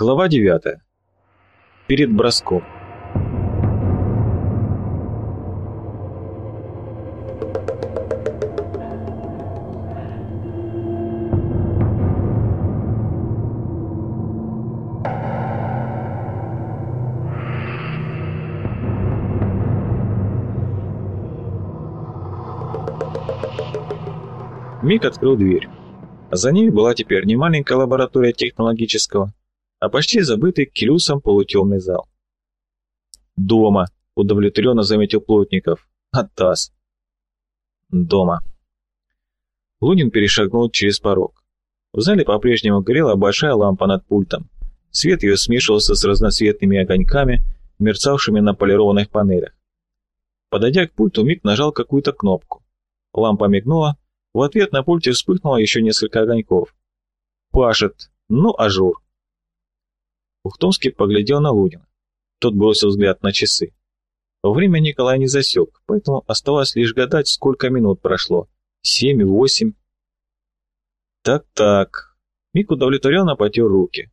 Глава 9. Перед броском. Мик открыл дверь. За ней была теперь не маленькая лаборатория технологического, а почти забытый Келюсом полутемный зал. «Дома», — удовлетворенно заметил Плотников. «Атас». «Дома». Лунин перешагнул через порог. В зале по-прежнему горела большая лампа над пультом. Свет ее смешивался с разноцветными огоньками, мерцавшими на полированных панелях. Подойдя к пульту, Мик нажал какую-то кнопку. Лампа мигнула, в ответ на пульте вспыхнуло еще несколько огоньков. «Пашет! Ну, ажур!» Ухтомский поглядел на Лунина. Тот бросил взгляд на часы. Время Николай не засек, поэтому оставалось лишь гадать, сколько минут прошло. Семь, восемь. Так-так. Мик удовлетворенно потер руки.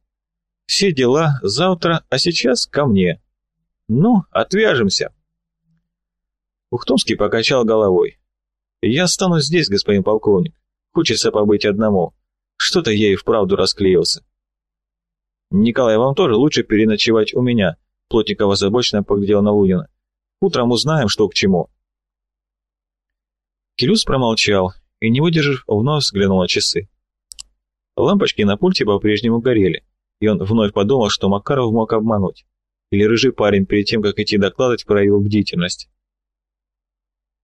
Все дела завтра, а сейчас ко мне. Ну, отвяжемся. Ухтомский покачал головой. Я останусь здесь, господин полковник. Хочется побыть одному. Что-то я и вправду расклеился. «Николай, вам тоже лучше переночевать у меня», — Плотников озабоченно поглядел на Лунина. «Утром узнаем, что к чему». Келюс промолчал и, не выдержав, вновь взглянул на часы. Лампочки на пульте по-прежнему горели, и он вновь подумал, что Макаров мог обмануть. Или рыжий парень перед тем, как идти докладывать, проявил бдительность.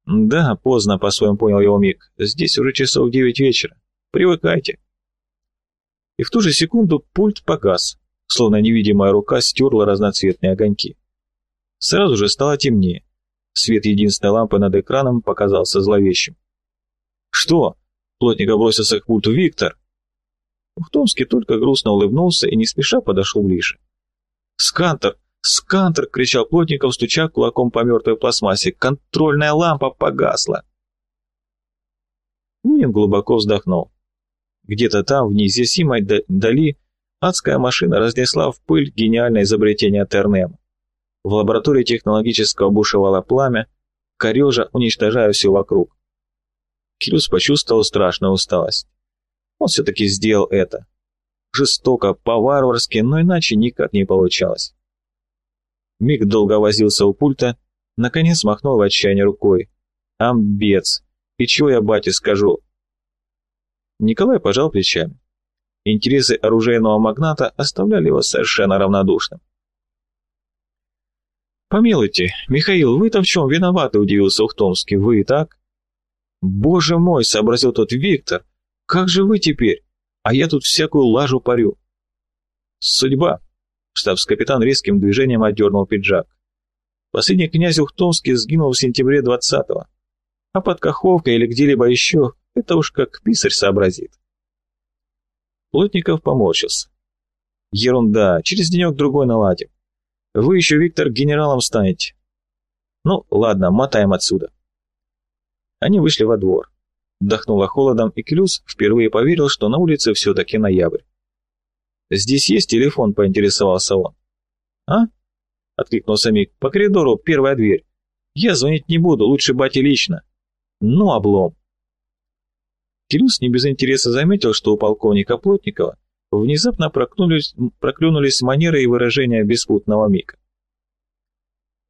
«Да, поздно, по-своему понял его Мик. Здесь уже часов девять вечера. Привыкайте». И в ту же секунду пульт погас, словно невидимая рука стерла разноцветные огоньки. Сразу же стало темнее. Свет единственной лампы над экраном показался зловещим. «Что?» — плотника бросился к пульту Виктор. Ухтомский только грустно улыбнулся и не спеша подошел ближе. «Скантер! Скантер!» — кричал Плотников, стуча кулаком по мертвой пластмассе. «Контрольная лампа погасла!» Лунин глубоко вздохнул. Где-то там, в неизъясимой дали, адская машина разнесла в пыль гениальное изобретение Тернема. В лаборатории технологического бушевало пламя, корежа, уничтожая все вокруг. Кирюс почувствовал страшную усталость. Он все-таки сделал это. Жестоко, по-варварски, но иначе никак не получалось. Миг долго возился у пульта, наконец махнул в отчаянии рукой. «Амбец! И чего я бате скажу? Николай пожал плечами. Интересы оружейного магната оставляли его совершенно равнодушным. «Помилуйте, Михаил, вы-то в чем виноваты?» – удивился Ухтомский. «Вы и так?» «Боже мой!» – сообразил тот Виктор. «Как же вы теперь? А я тут всякую лажу парю». «Судьба!» – штабс-капитан резким движением отдернул пиджак. Последний князь Ухтомский сгинул в сентябре 20-го. А под Каховкой или где-либо еще это уж как писарь сообразит. Плотников поморщился. Ерунда, через денек-другой наладим. Вы еще, Виктор, генералом станете. Ну, ладно, мотаем отсюда. Они вышли во двор. Вдохнуло холодом, и Клюс впервые поверил, что на улице все-таки ноябрь. «Здесь есть телефон?» — поинтересовался он. «А?» — откликнулся Мик. «По коридору, первая дверь. Я звонить не буду, лучше бате лично». «Ну, облом». Кирюс не без интереса заметил, что у полковника Плотникова внезапно проклюнулись, манеры и выражения беспутного мика.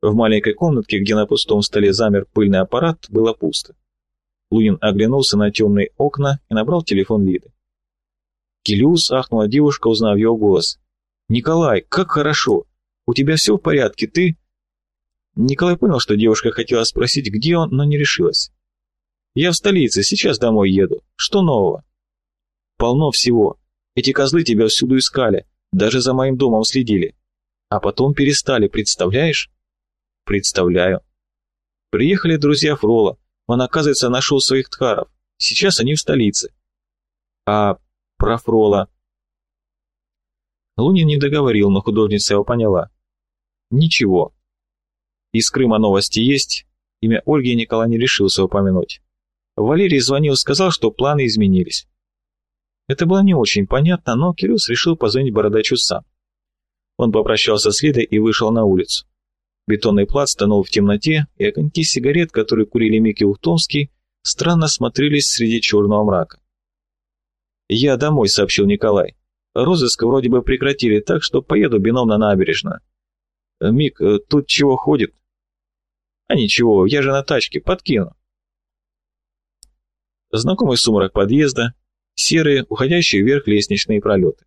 В маленькой комнатке, где на пустом столе замер пыльный аппарат, было пусто. Лунин оглянулся на темные окна и набрал телефон Лиды. Килиус ахнула девушка, узнав его голос. «Николай, как хорошо! У тебя все в порядке, ты...» Николай понял, что девушка хотела спросить, где он, но не решилась. Я в столице, сейчас домой еду. Что нового? Полно всего. Эти козлы тебя всюду искали, даже за моим домом следили. А потом перестали, представляешь? Представляю. Приехали друзья Фрола. Он, оказывается, нашел своих тхаров. Сейчас они в столице. А про Фрола... Лунин не договорил, но художница его поняла. Ничего. Из Крыма новости есть. Имя Ольги Николай не решился упомянуть. Валерий звонил, сказал, что планы изменились. Это было не очень понятно, но Кирюс решил позвонить Бородачу сам. Он попрощался с Лидой и вышел на улицу. Бетонный плац тонул в темноте, и огоньки сигарет, которые курили Микки Ухтомский, странно смотрелись среди черного мрака. «Я домой», — сообщил Николай. «Розыск вроде бы прекратили, так что поеду бином на набережную». «Мик, э, тут чего ходит?» «А ничего, я же на тачке, подкину». Знакомый сумрак подъезда, серые, уходящие вверх лестничные пролеты.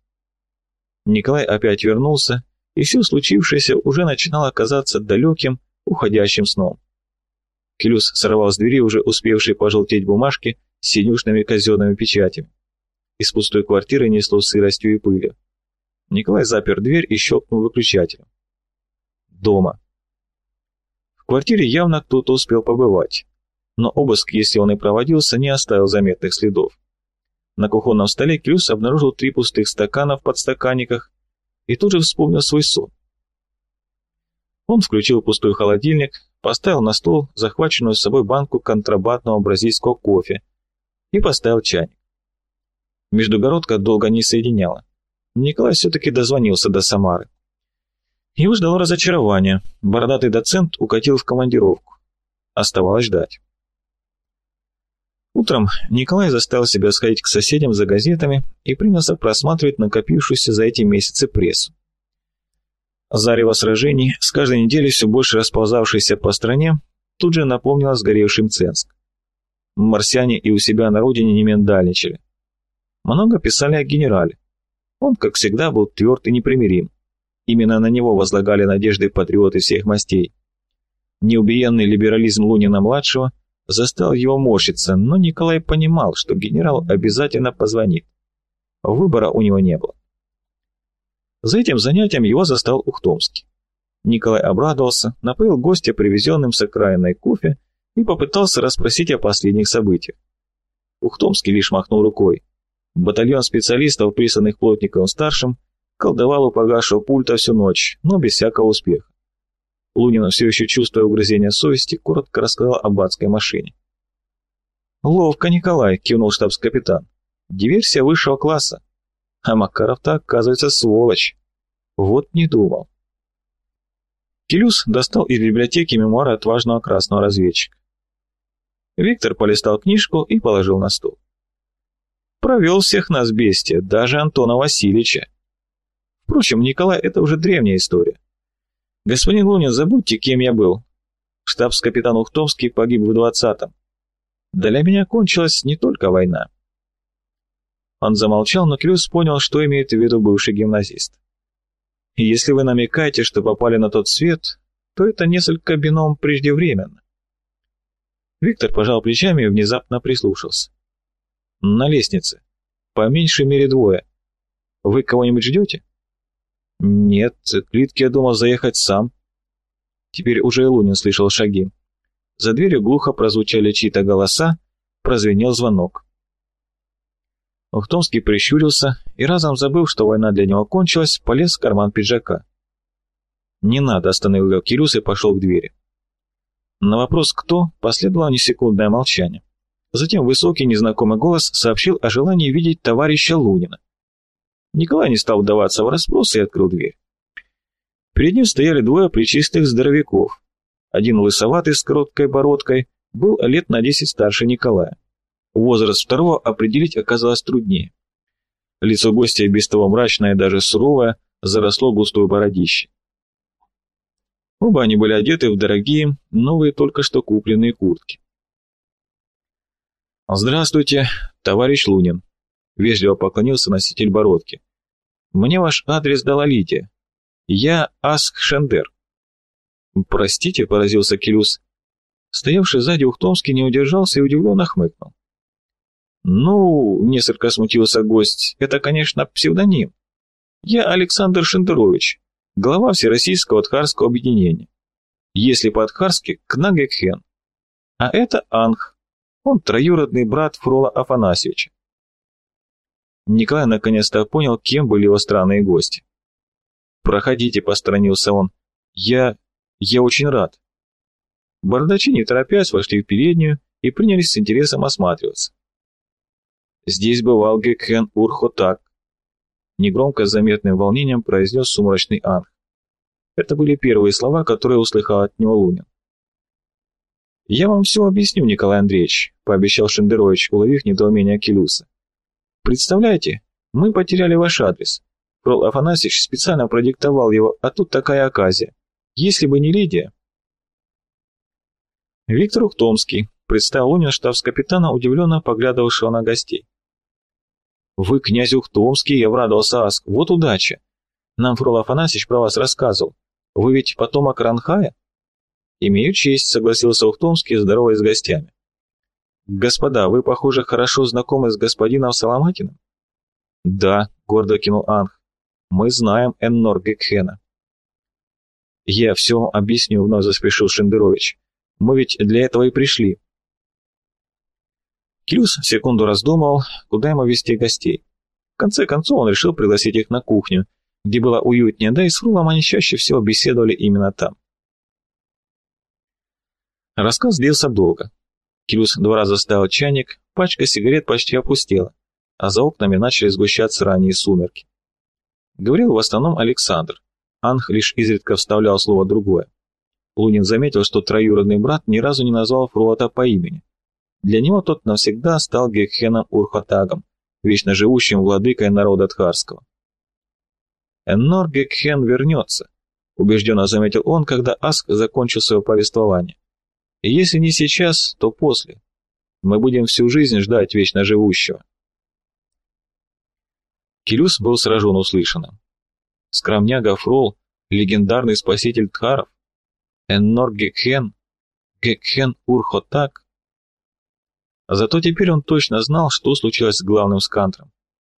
Николай опять вернулся, и все случившееся уже начинало казаться далеким, уходящим сном. Келюс сорвал с двери уже успевшие пожелтеть бумажки с синюшными казенными печатями. Из пустой квартиры несло сыростью и пылью. Николай запер дверь и щелкнул выключателем. Дома. В квартире явно кто-то успел побывать, но обыск, если он и проводился, не оставил заметных следов. На кухонном столе Клюс обнаружил три пустых стакана в подстаканниках и тут же вспомнил свой сон. Он включил пустой холодильник, поставил на стол захваченную с собой банку контрабандного бразильского кофе и поставил чайник. Междугородка долго не соединяла. Николай все-таки дозвонился до Самары. Его ждало разочарование. Бородатый доцент укатил в командировку. Оставалось ждать. Утром Николай заставил себя сходить к соседям за газетами и принялся просматривать накопившуюся за эти месяцы прессу. Зарево сражений, с каждой неделей все больше расползавшейся по стране, тут же напомнило сгоревшим Ценск. Марсиане и у себя на родине не миндальничали. Много писали о генерале. Он, как всегда, был тверд и непримирим. Именно на него возлагали надежды патриоты всех мастей. Неубиенный либерализм Лунина-младшего застал его морщиться, но Николай понимал, что генерал обязательно позвонит. Выбора у него не было. За этим занятием его застал Ухтомский. Николай обрадовался, напоил гостя привезенным с окраиной кофе и попытался расспросить о последних событиях. Ухтомский лишь махнул рукой. Батальон специалистов, присланных Плотниковым-старшим, колдовал у погашего пульта всю ночь, но без всякого успеха. Лунин, все еще чувствуя угрызение совести, коротко рассказал об адской машине. «Ловко, Николай», — кивнул штабс-капитан. «Диверсия высшего класса. А Макаров-то, оказывается, сволочь. Вот не думал». Келюс достал из библиотеки мемуары отважного красного разведчика. Виктор полистал книжку и положил на стол. Провел всех нас бестия, даже Антона Васильевича. Впрочем, Николай, это уже древняя история. Господин Лунин, забудьте, кем я был. Штабс-капитан Ухтомский погиб в двадцатом. Для меня кончилась не только война. Он замолчал, но Клюс понял, что имеет в виду бывший гимназист. Если вы намекаете, что попали на тот свет, то это несколько бином преждевременно. Виктор пожал плечами и внезапно прислушался. «На лестнице. По меньшей мере двое. Вы кого-нибудь ждете?» «Нет, клитки я думал заехать сам». Теперь уже и Лунин слышал шаги. За дверью глухо прозвучали чьи-то голоса, прозвенел звонок. Ухтомский прищурился и, разом забыв, что война для него кончилась, полез в карман пиджака. «Не надо», — остановил его Кирюс и пошел к двери. На вопрос «кто?» последовало несекундное молчание. Затем высокий незнакомый голос сообщил о желании видеть товарища Лунина. Николай не стал вдаваться в расспросы и открыл дверь. Перед ним стояли двое плечистых здоровяков. Один лысоватый с короткой бородкой был лет на десять старше Николая. Возраст второго определить оказалось труднее. Лицо гостя без того мрачное даже суровое, заросло густой бородище. Оба они были одеты в дорогие, новые только что купленные куртки. «Здравствуйте, товарищ Лунин», — вежливо поклонился носитель бородки. «Мне ваш адрес дала Лидия. Я Аск Шендер». «Простите», — поразился Келюс. Стоявший сзади Ухтомский не удержался и удивленно хмыкнул. «Ну, — несколько смутился гость, — это, конечно, псевдоним. Я Александр Шендерович, глава Всероссийского Тхарского объединения. Если по-тхарски — Кнагекхен. А это Анх, он троюродный брат Фрола Афанасьевича. Николай наконец-то понял, кем были его странные гости. «Проходите», — посторонился он. «Я... я очень рад». Бардачи, не торопясь, вошли в переднюю и принялись с интересом осматриваться. Здесь бывал Гекхен Урхотак. негромко с заметным волнением произнес сумрачный анг. Это были первые слова, которые услыхал от него Лунин. «Я вам все объясню, Николай Андреевич», — пообещал Шендерович, уловив недоумение Келюса. «Представляете, мы потеряли ваш адрес. Фрол Афанасьевич специально продиктовал его, а тут такая оказия. Если бы не Лидия...» Виктор Ухтомский, представил Лунин штабс-капитана, удивленно поглядывавшего на гостей. «Вы, князь Ухтомский, я обрадовался Аск, вот удача. Нам Фрол Афанасьевич про вас рассказывал. Вы ведь потомок Ранхая?» «Имею честь», — согласился Ухтомский, здороваясь с гостями. «Господа, вы, похоже, хорошо знакомы с господином Соломатиным?» «Да», — гордо кинул Анх. «Мы знаем Эннор Гекхена». «Я все вам объясню», — вновь заспешил Шендерович. «Мы ведь для этого и пришли». Клюс секунду раздумывал, куда ему вести гостей. В конце концов он решил пригласить их на кухню, где было уютнее, да и с Фрулом они чаще всего беседовали именно там. Рассказ длился долго. Клюс два раза ставил чайник, пачка сигарет почти опустела, а за окнами начали сгущаться ранние сумерки. Говорил в основном Александр. Анх лишь изредка вставлял слово другое. Лунин заметил, что троюродный брат ни разу не назвал Фруата по имени. Для него тот навсегда стал Гекхеном Урхотагом, вечно живущим владыкой народа Тхарского. Эннор Гекхен вернется, убежденно заметил он, когда Аск закончил свое повествование. И если не сейчас, то после. Мы будем всю жизнь ждать вечно живущего. Килюс был сражен услышанным. Скромняга Фрол, легендарный спаситель Тхаров, Эннор Гекхен, Гекхен Урхотак. Зато теперь он точно знал, что случилось с главным скантром,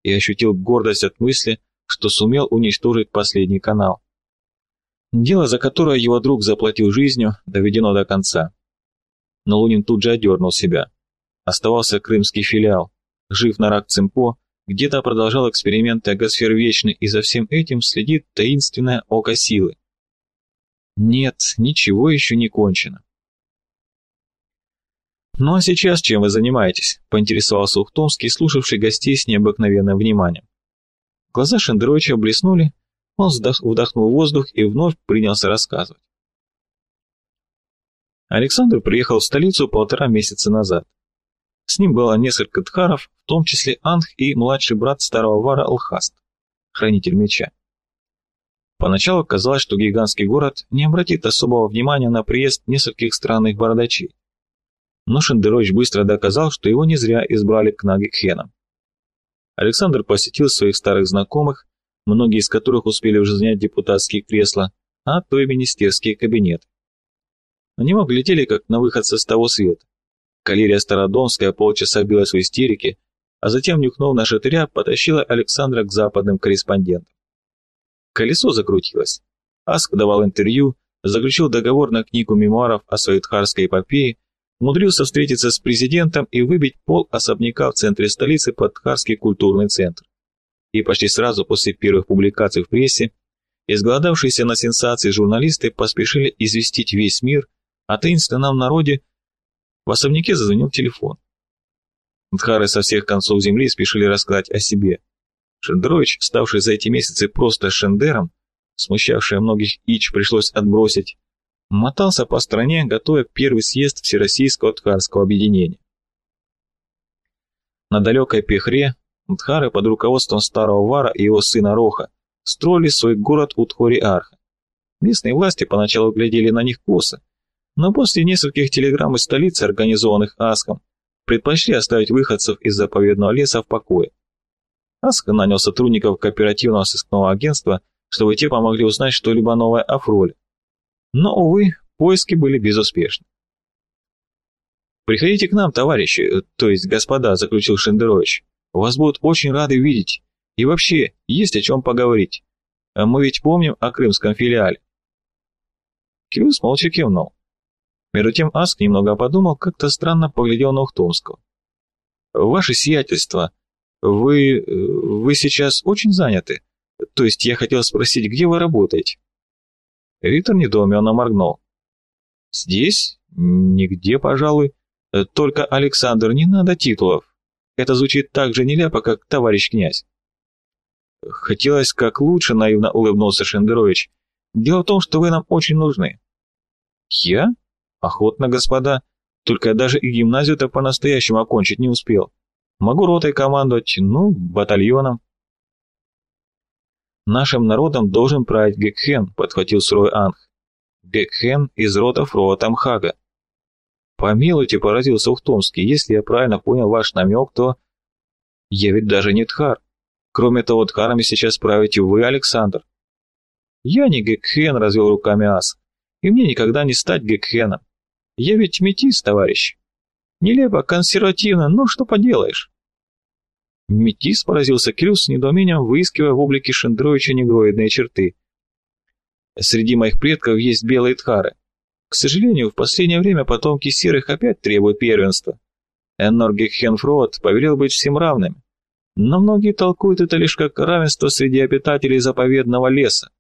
и ощутил гордость от мысли, что сумел уничтожить последний канал. Дело, за которое его друг заплатил жизнью, доведено до конца. Но Лунин тут же одернул себя. Оставался крымский филиал, жив на рак Цимпо, где-то продолжал эксперименты Агосфер Вечный, и за всем этим следит таинственное око силы. Нет, ничего еще не кончено. «Ну а сейчас чем вы занимаетесь?» — поинтересовался Ухтомский, слушавший гостей с необыкновенным вниманием. Глаза Шендеровича блеснули, он вдохнул воздух и вновь принялся рассказывать. Александр приехал в столицу полтора месяца назад. С ним было несколько тхаров, в том числе Анх и младший брат старого вара Алхаст, хранитель меча. Поначалу казалось, что гигантский город не обратит особого внимания на приезд нескольких странных бородачей. Но Шендерович быстро доказал, что его не зря избрали к Нагикхенам. Александр посетил своих старых знакомых, многие из которых успели уже занять депутатские кресла, а то и министерские кабинеты. На него глядели, как на выходца с того света. Калерия Стародонская полчаса билась в истерике, а затем, нюхнув на шатыря, потащила Александра к западным корреспондентам. Колесо закрутилось. Аск давал интервью, заключил договор на книгу мемуаров о своей тхарской эпопее умудрился встретиться с президентом и выбить пол особняка в центре столицы под Тхарский культурный центр. И почти сразу после первых публикаций в прессе изголодавшиеся на сенсации журналисты поспешили известить весь мир о таинственном народе. В особняке зазвонил телефон. Дхары со всех концов земли спешили рассказать о себе. Шендерович, ставший за эти месяцы просто Шендером, смущавший многих Ич пришлось отбросить, мотался по стране, готовя первый съезд Всероссийского Тхарского объединения. На далекой Пехре Тхары под руководством старого Вара и его сына Роха строили свой город у Тхори-Арха. Местные власти поначалу глядели на них косо, но после нескольких телеграмм из столицы, организованных Аском, предпочли оставить выходцев из заповедного леса в покое. Аск нанял сотрудников кооперативного сыскного агентства, чтобы те помогли узнать что-либо новое о Фроле. Но, увы, поиски были безуспешны. «Приходите к нам, товарищи, то есть господа», — заключил Шендерович. «Вас будут очень рады видеть. И вообще, есть о чем поговорить. Мы ведь помним о крымском филиале». Кирюс молча кивнул. Между тем Аск немного подумал, как-то странно поглядел на Ухтомского. «Ваше сиятельство, вы... Э, вы сейчас очень заняты. То есть я хотел спросить, где вы работаете?» Виктор недоуменно моргнул. «Здесь? Нигде, пожалуй. Только, Александр, не надо титулов. Это звучит так же нелепо, как товарищ князь». Хотелось как лучше, наивно улыбнулся Шендерович. Дело в том, что вы нам очень нужны. Я? Охотно, господа. Только я даже и гимназию-то по-настоящему окончить не успел. Могу ротой командовать, ну, батальоном. Нашим народом должен править Гекхен, подхватил Срой Анх. Гекхен из рода Фроа Хага. Помилуйте, поразился Ухтомский, если я правильно понял ваш намек, то... Я ведь даже не Тхар. Кроме того, Тхарами сейчас правите вы, Александр. Я не Гекхен, развел руками Ас, и мне никогда не стать Гекхеном. Я ведь метис, товарищ. Нелепо, консервативно, но что поделаешь. Метис поразился Кирилл с недоумением, выискивая в облике Шендровича негроидные черты. Среди моих предков есть белые тхары. К сожалению, в последнее время потомки серых опять требуют первенства. Энноргик Хенфрод повелел быть всем равными. Но многие толкуют это лишь как равенство среди обитателей заповедного леса.